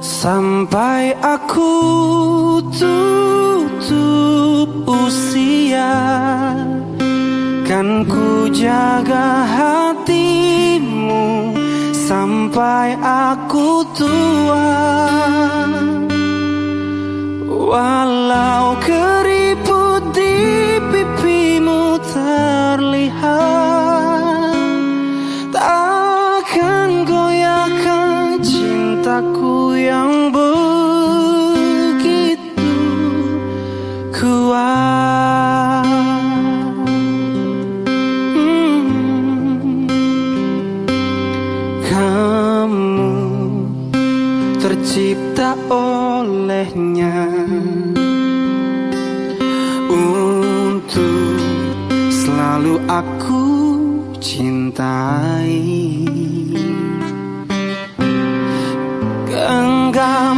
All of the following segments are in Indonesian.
Sampai aku tutup usia Kan ku jaga hatimu Sampai aku tua. Walau keriput tercipta olehnya Untuk selalu aku cintai. Genggam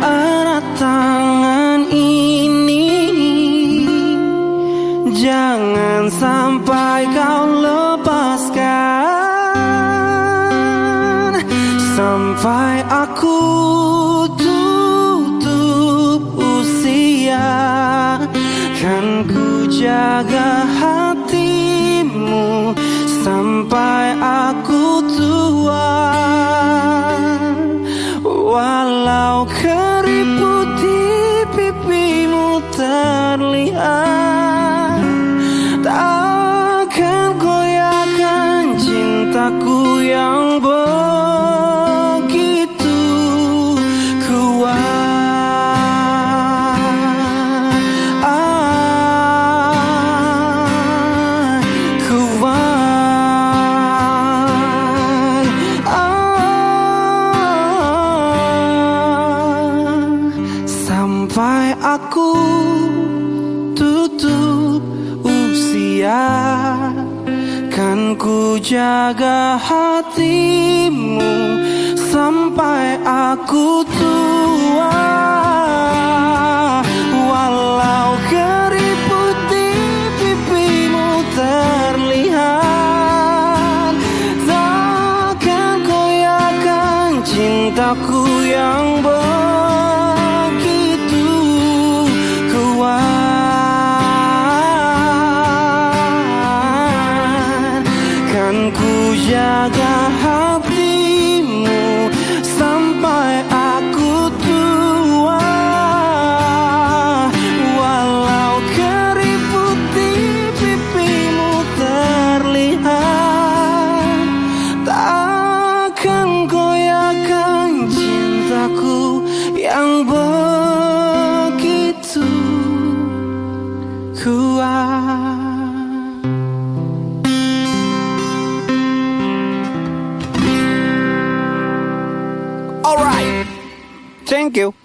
erat tangan ini Jangan sampai kau lepaskan. Sampai jaga hatimu Sampai aku tua. Walau keriput di pipimu terlihat Sampai aku tutup usia Kan ku jaga hatimu Sampai aku tua. Walau keriput di pipimu terlihat Takkan goyahkan cintaku yang begitu Kan ku jaga hatimu Sampai aku tua. Walau keriput di pipimu terlihat Takkan goyahkan cintaku yang begitu kuat thank you.